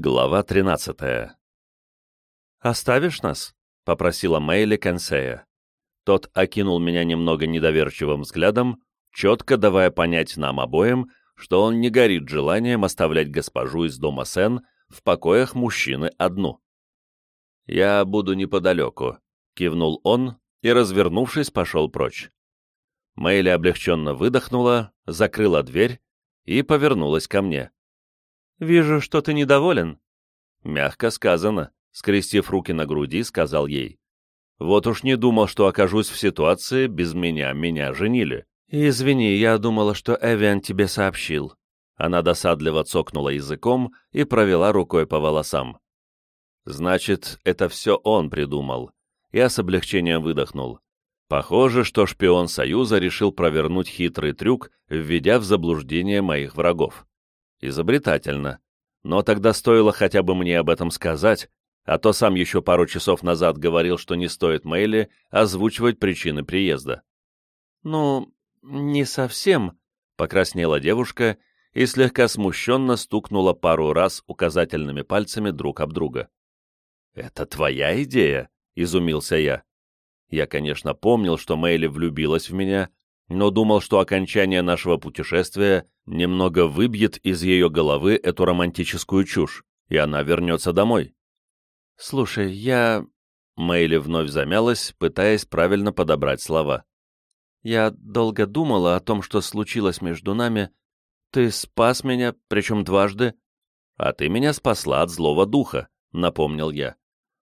Глава 13 «Оставишь нас?» — попросила Мэйли Консея. Тот окинул меня немного недоверчивым взглядом, четко давая понять нам обоим, что он не горит желанием оставлять госпожу из дома Сен в покоях мужчины одну. «Я буду неподалеку», — кивнул он и, развернувшись, пошел прочь. Мэйли облегченно выдохнула, закрыла дверь и повернулась ко мне. «Вижу, что ты недоволен». Мягко сказано, скрестив руки на груди, сказал ей. «Вот уж не думал, что окажусь в ситуации, без меня меня женили». «Извини, я думала, что Эвиан тебе сообщил». Она досадливо цокнула языком и провела рукой по волосам. «Значит, это все он придумал». Я с облегчением выдохнул. Похоже, что шпион Союза решил провернуть хитрый трюк, введя в заблуждение моих врагов. Изобретательно. Но тогда стоило хотя бы мне об этом сказать, а то сам еще пару часов назад говорил, что не стоит Мэйли озвучивать причины приезда. «Ну, не совсем», — покраснела девушка и слегка смущенно стукнула пару раз указательными пальцами друг об друга. «Это твоя идея?» — изумился я. Я, конечно, помнил, что Мэйли влюбилась в меня, но думал, что окончание нашего путешествия немного выбьет из ее головы эту романтическую чушь, и она вернется домой. «Слушай, я...» Мэйли вновь замялась, пытаясь правильно подобрать слова. «Я долго думала о том, что случилось между нами. Ты спас меня, причем дважды. А ты меня спасла от злого духа», — напомнил я.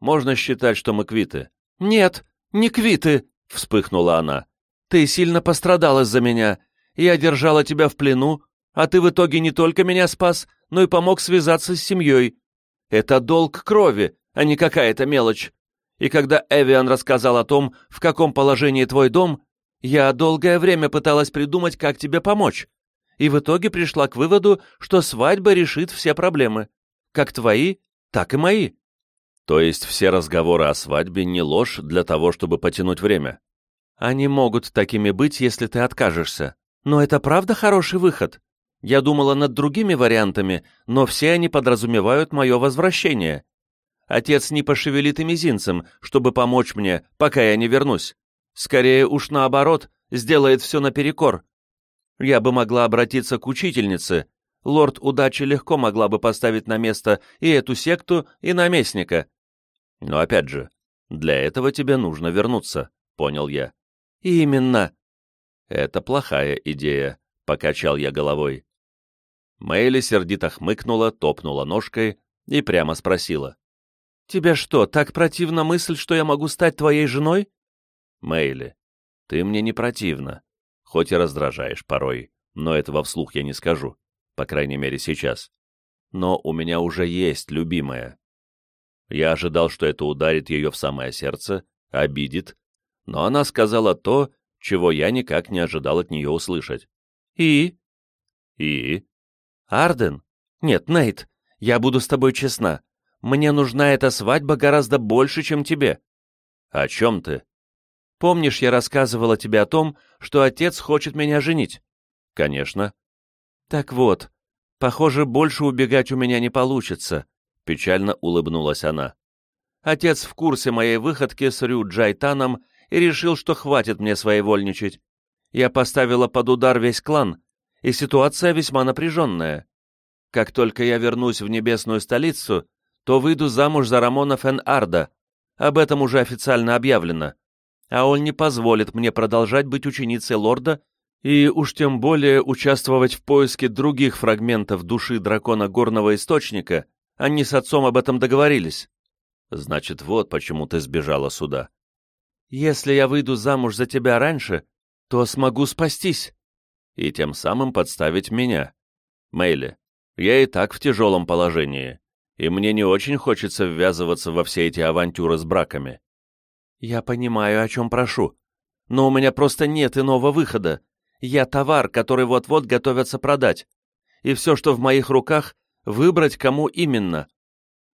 «Можно считать, что мы квиты». «Нет, не квиты!» — вспыхнула она. «Ты сильно пострадал из-за меня. Я держала тебя в плену, а ты в итоге не только меня спас, но и помог связаться с семьей. Это долг крови, а не какая-то мелочь. И когда Эвиан рассказал о том, в каком положении твой дом, я долгое время пыталась придумать, как тебе помочь. И в итоге пришла к выводу, что свадьба решит все проблемы. Как твои, так и мои. То есть все разговоры о свадьбе не ложь для того, чтобы потянуть время? Они могут такими быть, если ты откажешься. Но это правда хороший выход? Я думала над другими вариантами, но все они подразумевают мое возвращение. Отец не пошевелит и мизинцем, чтобы помочь мне, пока я не вернусь. Скорее уж наоборот, сделает все наперекор. Я бы могла обратиться к учительнице. Лорд Удачи легко могла бы поставить на место и эту секту, и наместника. Но опять же, для этого тебе нужно вернуться, понял я. Именно. Это плохая идея, покачал я головой. Мэйли сердито хмыкнула, топнула ножкой и прямо спросила. «Тебе что, так противна мысль, что я могу стать твоей женой?» «Мэйли, ты мне не противна, хоть и раздражаешь порой, но этого вслух я не скажу, по крайней мере сейчас. Но у меня уже есть любимая. Я ожидал, что это ударит ее в самое сердце, обидит, но она сказала то, чего я никак не ожидал от нее услышать. «И?» «И?» «Арден? Нет, Нейт, я буду с тобой честна. Мне нужна эта свадьба гораздо больше, чем тебе». «О чем ты?» «Помнишь, я рассказывала тебе о том, что отец хочет меня женить?» «Конечно». «Так вот, похоже, больше убегать у меня не получится. — печально улыбнулась она. «Отец в курсе моей выходки с Рю Джайтаном и решил, что хватит мне своевольничать. Я поставила под удар весь клан, и ситуация весьма напряженная. Как только я вернусь в небесную столицу, то выйду замуж за Рамона Фен Арда. Об этом уже официально объявлено. А он не позволит мне продолжать быть ученицей лорда и уж тем более участвовать в поиске других фрагментов души дракона Горного Источника, они с отцом об этом договорились. Значит, вот почему ты сбежала сюда. Если я выйду замуж за тебя раньше, то смогу спастись. И тем самым подставить меня. Мэйли, я и так в тяжелом положении, и мне не очень хочется ввязываться во все эти авантюры с браками. Я понимаю, о чем прошу, но у меня просто нет иного выхода. Я товар, который вот-вот готовятся продать, и все, что в моих руках, выбрать, кому именно.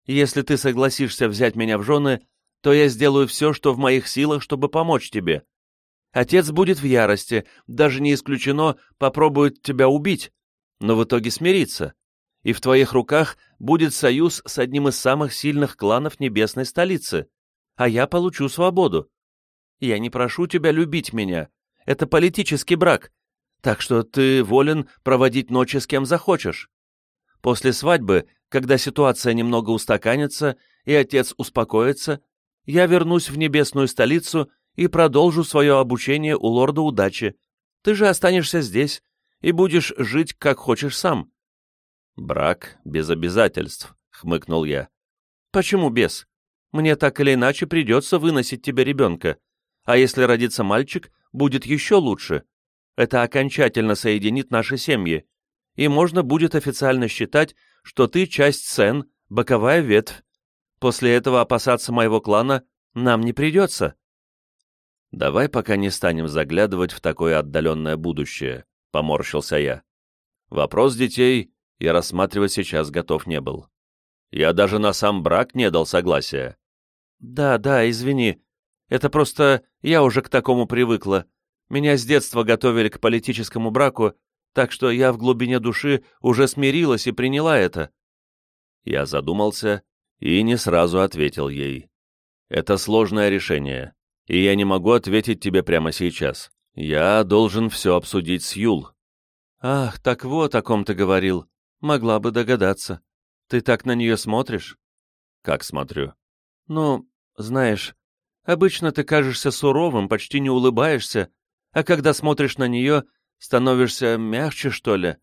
Если ты согласишься взять меня в жены, то я сделаю все, что в моих силах, чтобы помочь тебе. Отец будет в ярости, даже не исключено, попробует тебя убить, но в итоге смирится. и в твоих руках будет союз с одним из самых сильных кланов небесной столицы, а я получу свободу. Я не прошу тебя любить меня, это политический брак, так что ты волен проводить ночи с кем захочешь. После свадьбы, когда ситуация немного устаканится и отец успокоится, я вернусь в небесную столицу и продолжу свое обучение у лорда удачи. Ты же останешься здесь и будешь жить, как хочешь сам». «Брак без обязательств», — хмыкнул я. «Почему без? Мне так или иначе придется выносить тебе ребенка. А если родится мальчик, будет еще лучше. Это окончательно соединит наши семьи, и можно будет официально считать, что ты часть Сен, боковая ветвь. После этого опасаться моего клана нам не придется. Давай пока не станем заглядывать в такое отдаленное будущее, поморщился я. Вопрос детей я рассматривать сейчас готов не был. Я даже на сам брак не дал согласия. Да, да, извини. Это просто я уже к такому привыкла. Меня с детства готовили к политическому браку, так что я в глубине души уже смирилась и приняла это. Я задумался и не сразу ответил ей. Это сложное решение, и я не могу ответить тебе прямо сейчас. Я должен все обсудить с Юл. Ах, так вот о ком ты говорил. Могла бы догадаться. Ты так на нее смотришь? Как смотрю? Ну, знаешь, обычно ты кажешься суровым, почти не улыбаешься, а когда смотришь на нее, становишься мягче, что ли.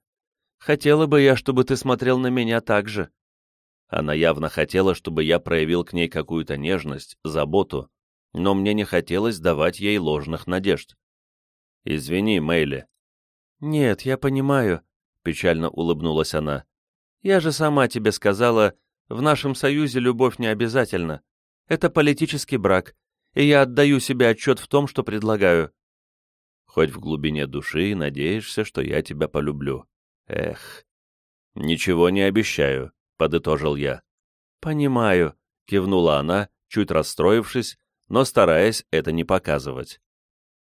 Хотела бы я, чтобы ты смотрел на меня так же». Она явно хотела, чтобы я проявил к ней какую-то нежность, заботу, но мне не хотелось давать ей ложных надежд. «Извини, Мэйли». «Нет, я понимаю», — печально улыбнулась она. «Я же сама тебе сказала, в нашем союзе любовь не обязательна. Это политический брак, и я отдаю себе отчет в том, что предлагаю хоть в глубине души надеешься, что я тебя полюблю. Эх. Ничего не обещаю, подытожил я. Понимаю, кивнула она, чуть расстроившись, но стараясь это не показывать.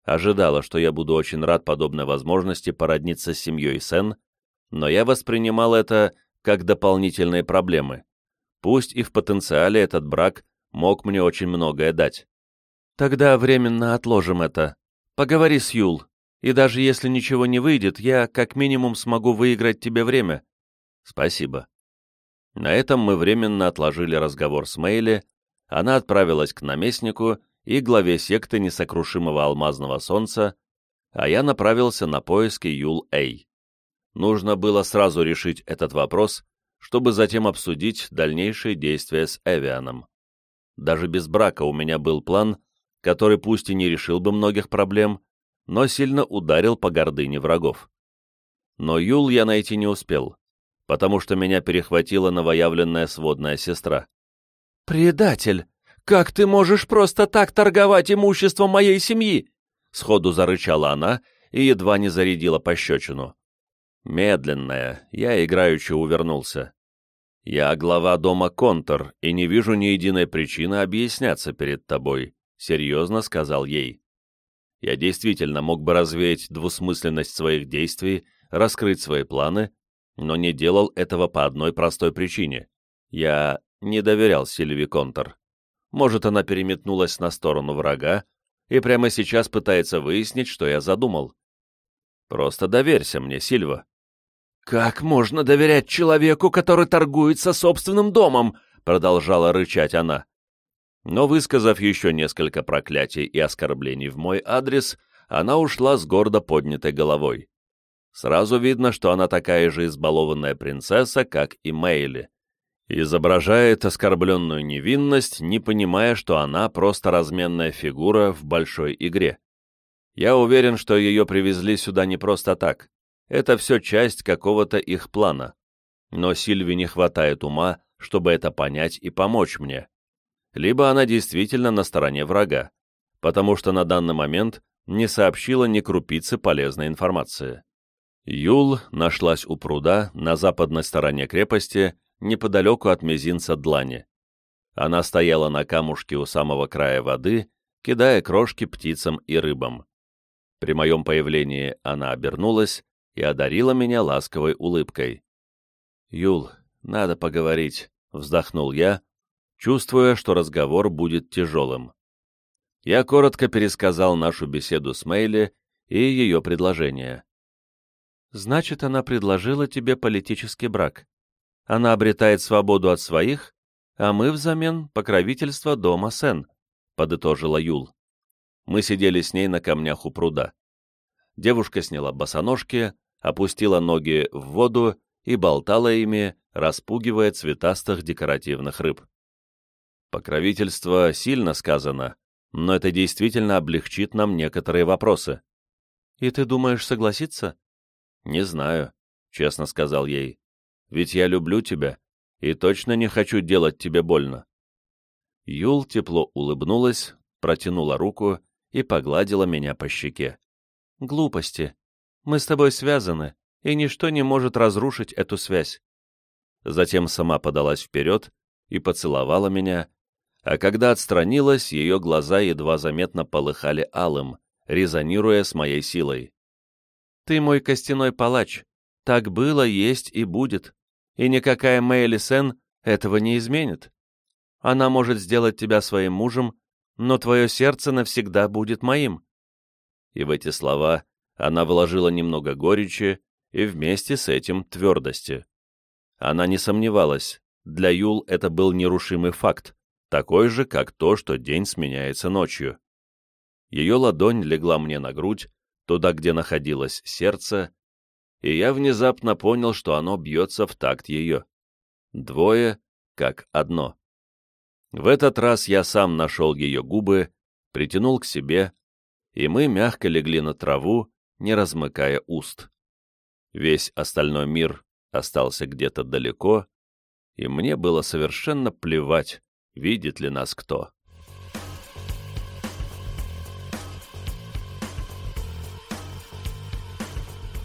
Ожидала, что я буду очень рад подобной возможности породниться с семьей Сен, но я воспринимал это как дополнительные проблемы. Пусть и в потенциале этот брак мог мне очень многое дать. Тогда временно отложим это, Поговори с Юл, и даже если ничего не выйдет, я как минимум смогу выиграть тебе время. Спасибо. На этом мы временно отложили разговор с Мейли, она отправилась к наместнику и главе секты несокрушимого алмазного солнца, а я направился на поиски Юл-Эй. Нужно было сразу решить этот вопрос, чтобы затем обсудить дальнейшие действия с Эвианом. Даже без брака у меня был план, который пусть и не решил бы многих проблем, но сильно ударил по гордыне врагов. Но Юл я найти не успел, потому что меня перехватила новоявленная сводная сестра. «Предатель! Как ты можешь просто так торговать имуществом моей семьи?» Сходу зарычала она и едва не зарядила пощечину. Медленная, я играючи увернулся. «Я глава дома Контор и не вижу ни единой причины объясняться перед тобой. — серьезно сказал ей. Я действительно мог бы развеять двусмысленность своих действий, раскрыть свои планы, но не делал этого по одной простой причине. Я не доверял Сильви Контор. Может, она переметнулась на сторону врага и прямо сейчас пытается выяснить, что я задумал. Просто доверься мне, Сильва. «Как можно доверять человеку, который торгуется собственным домом?» продолжала рычать она. Но, высказав еще несколько проклятий и оскорблений в мой адрес, она ушла с гордо поднятой головой. Сразу видно, что она такая же избалованная принцесса, как и Мейли. Изображает оскорбленную невинность, не понимая, что она просто разменная фигура в большой игре. Я уверен, что ее привезли сюда не просто так. Это все часть какого-то их плана. Но Сильви не хватает ума, чтобы это понять и помочь мне либо она действительно на стороне врага, потому что на данный момент не сообщила ни крупицы полезной информации. Юл нашлась у пруда на западной стороне крепости, неподалеку от мизинца Длани. Она стояла на камушке у самого края воды, кидая крошки птицам и рыбам. При моем появлении она обернулась и одарила меня ласковой улыбкой. «Юл, надо поговорить», — вздохнул я, чувствуя, что разговор будет тяжелым. Я коротко пересказал нашу беседу с Мейли и ее предложение. «Значит, она предложила тебе политический брак. Она обретает свободу от своих, а мы взамен покровительство дома Сен», — подытожила Юл. Мы сидели с ней на камнях у пруда. Девушка сняла босоножки, опустила ноги в воду и болтала ими, распугивая цветастых декоративных рыб. Покровительство сильно сказано, но это действительно облегчит нам некоторые вопросы. «И ты думаешь согласиться?» «Не знаю», — честно сказал ей. «Ведь я люблю тебя и точно не хочу делать тебе больно». Юл тепло улыбнулась, протянула руку и погладила меня по щеке. «Глупости. Мы с тобой связаны, и ничто не может разрушить эту связь». Затем сама подалась вперед и поцеловала меня, а когда отстранилась, ее глаза едва заметно полыхали алым, резонируя с моей силой. «Ты мой костяной палач. Так было, есть и будет. И никакая Мэйли Сен этого не изменит. Она может сделать тебя своим мужем, но твое сердце навсегда будет моим». И в эти слова она вложила немного горечи и вместе с этим твердости. Она не сомневалась, для Юл это был нерушимый факт, такой же, как то, что день сменяется ночью. Ее ладонь легла мне на грудь, туда, где находилось сердце, и я внезапно понял, что оно бьется в такт ее. Двое, как одно. В этот раз я сам нашел ее губы, притянул к себе, и мы мягко легли на траву, не размыкая уст. Весь остальной мир остался где-то далеко, и мне было совершенно плевать, видит ли нас кто.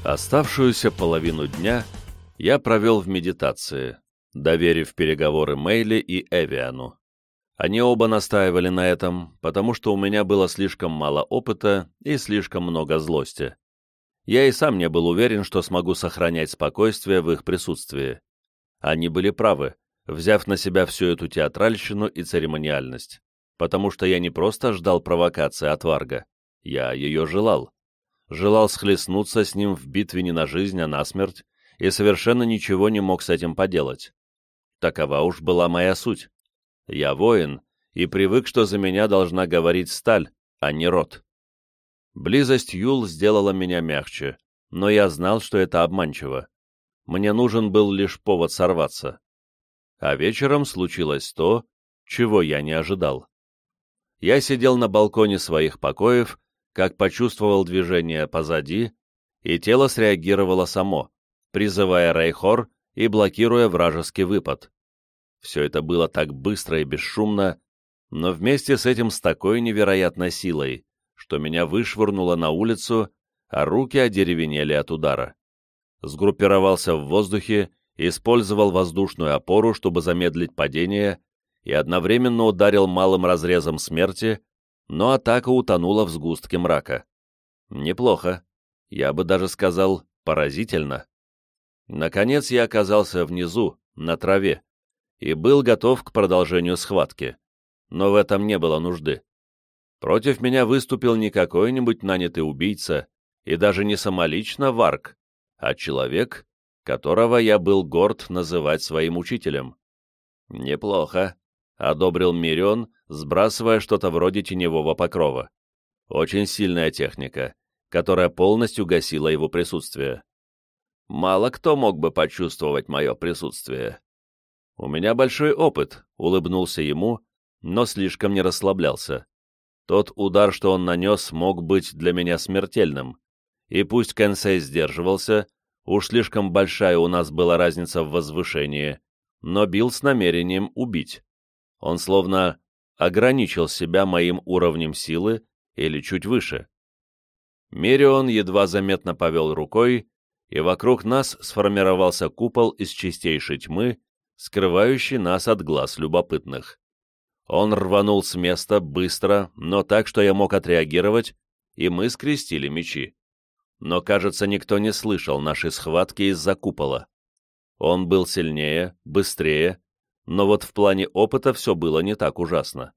Оставшуюся половину дня я провел в медитации, доверив переговоры Мейли и Эвиану. Они оба настаивали на этом, потому что у меня было слишком мало опыта и слишком много злости. Я и сам не был уверен, что смогу сохранять спокойствие в их присутствии. Они были правы, взяв на себя всю эту театральщину и церемониальность, потому что я не просто ждал провокации от Варга, я ее желал. Желал схлестнуться с ним в битве не на жизнь, а на смерть, и совершенно ничего не мог с этим поделать. Такова уж была моя суть. Я воин, и привык, что за меня должна говорить сталь, а не рот. Близость Юл сделала меня мягче, но я знал, что это обманчиво. Мне нужен был лишь повод сорваться а вечером случилось то, чего я не ожидал. Я сидел на балконе своих покоев, как почувствовал движение позади, и тело среагировало само, призывая Рейхор и блокируя вражеский выпад. Все это было так быстро и бесшумно, но вместе с этим с такой невероятной силой, что меня вышвырнуло на улицу, а руки одеревенели от удара. Сгруппировался в воздухе использовал воздушную опору, чтобы замедлить падение, и одновременно ударил малым разрезом смерти, но атака утонула в сгустке мрака. Неплохо. Я бы даже сказал, поразительно. Наконец я оказался внизу, на траве, и был готов к продолжению схватки. Но в этом не было нужды. Против меня выступил не какой-нибудь нанятый убийца, и даже не самолично Варк, а человек, которого я был горд называть своим учителем. «Неплохо», — одобрил Мирион, сбрасывая что-то вроде теневого покрова. Очень сильная техника, которая полностью гасила его присутствие. Мало кто мог бы почувствовать мое присутствие. «У меня большой опыт», — улыбнулся ему, но слишком не расслаблялся. Тот удар, что он нанес, мог быть для меня смертельным. И пусть Кенсей сдерживался, Уж слишком большая у нас была разница в возвышении, но бил с намерением убить. Он словно ограничил себя моим уровнем силы или чуть выше. Мерион едва заметно повел рукой, и вокруг нас сформировался купол из чистейшей тьмы, скрывающий нас от глаз любопытных. Он рванул с места быстро, но так, что я мог отреагировать, и мы скрестили мечи но, кажется, никто не слышал нашей схватки из-за купола. Он был сильнее, быстрее, но вот в плане опыта все было не так ужасно.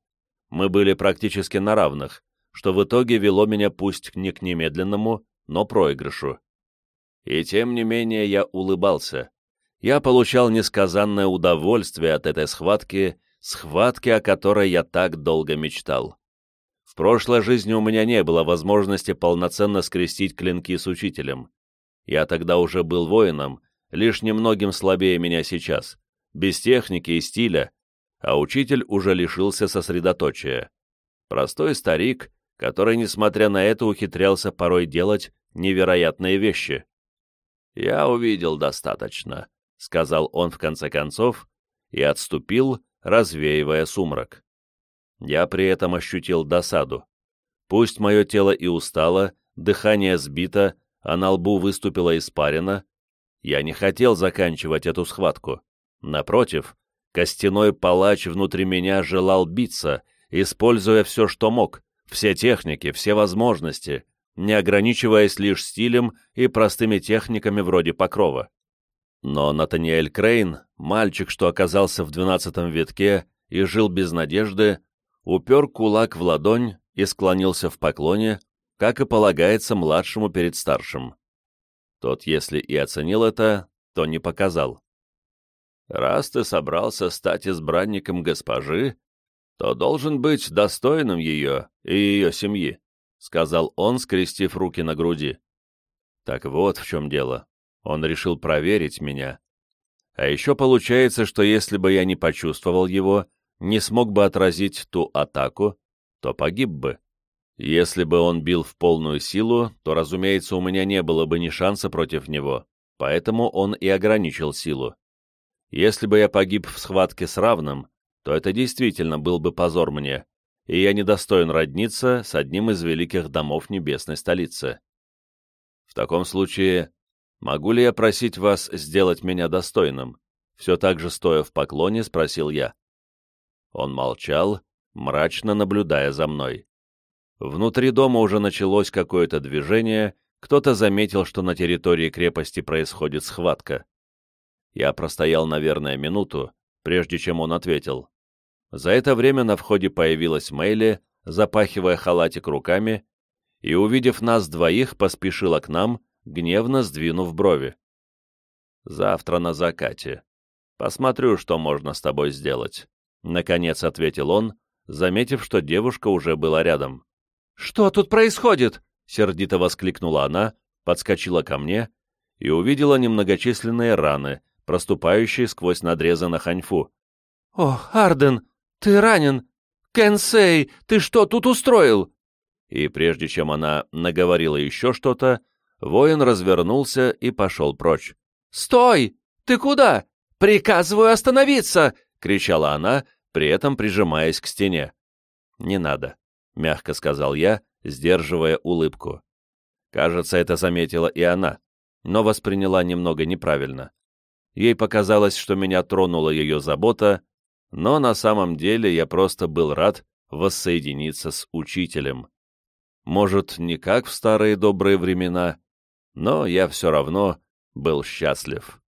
Мы были практически на равных, что в итоге вело меня пусть не к немедленному, но проигрышу. И тем не менее я улыбался. Я получал несказанное удовольствие от этой схватки, схватки, о которой я так долго мечтал. В прошлой жизни у меня не было возможности полноценно скрестить клинки с учителем. Я тогда уже был воином, лишь немногим слабее меня сейчас, без техники и стиля, а учитель уже лишился сосредоточия. Простой старик, который, несмотря на это, ухитрялся порой делать невероятные вещи. «Я увидел достаточно», — сказал он в конце концов и отступил, развеивая сумрак. Я при этом ощутил досаду. Пусть мое тело и устало, дыхание сбито, а на лбу выступила испарина, я не хотел заканчивать эту схватку. Напротив, костяной палач внутри меня желал биться, используя все, что мог, все техники, все возможности, не ограничиваясь лишь стилем и простыми техниками вроде покрова. Но Натаниэль Крейн, мальчик, что оказался в двенадцатом витке и жил без надежды, упер кулак в ладонь и склонился в поклоне, как и полагается младшему перед старшим. Тот, если и оценил это, то не показал. «Раз ты собрался стать избранником госпожи, то должен быть достойным ее и ее семьи», — сказал он, скрестив руки на груди. Так вот в чем дело. Он решил проверить меня. А еще получается, что если бы я не почувствовал его, не смог бы отразить ту атаку, то погиб бы. Если бы он бил в полную силу, то, разумеется, у меня не было бы ни шанса против него, поэтому он и ограничил силу. Если бы я погиб в схватке с равным, то это действительно был бы позор мне, и я недостоин родниться с одним из великих домов небесной столицы. В таком случае «Могу ли я просить вас сделать меня достойным?» Все так же стоя в поклоне, спросил я. Он молчал, мрачно наблюдая за мной. Внутри дома уже началось какое-то движение, кто-то заметил, что на территории крепости происходит схватка. Я простоял, наверное, минуту, прежде чем он ответил. За это время на входе появилась Мэйли, запахивая халатик руками, и, увидев нас двоих, поспешила к нам, гневно сдвинув брови. «Завтра на закате. Посмотрю, что можно с тобой сделать», — наконец ответил он, заметив, что девушка уже была рядом. «Что тут происходит?» — сердито воскликнула она, подскочила ко мне и увидела немногочисленные раны, проступающие сквозь надрезы на ханьфу. «О, Арден, ты ранен! Кенсей, ты что тут устроил?» И прежде чем она наговорила еще что-то, Воин развернулся и пошел прочь. «Стой! Ты куда? Приказываю остановиться!» — кричала она, при этом прижимаясь к стене. «Не надо», — мягко сказал я, сдерживая улыбку. Кажется, это заметила и она, но восприняла немного неправильно. Ей показалось, что меня тронула ее забота, но на самом деле я просто был рад воссоединиться с учителем. Может, не как в старые добрые времена, но я все равно был счастлив.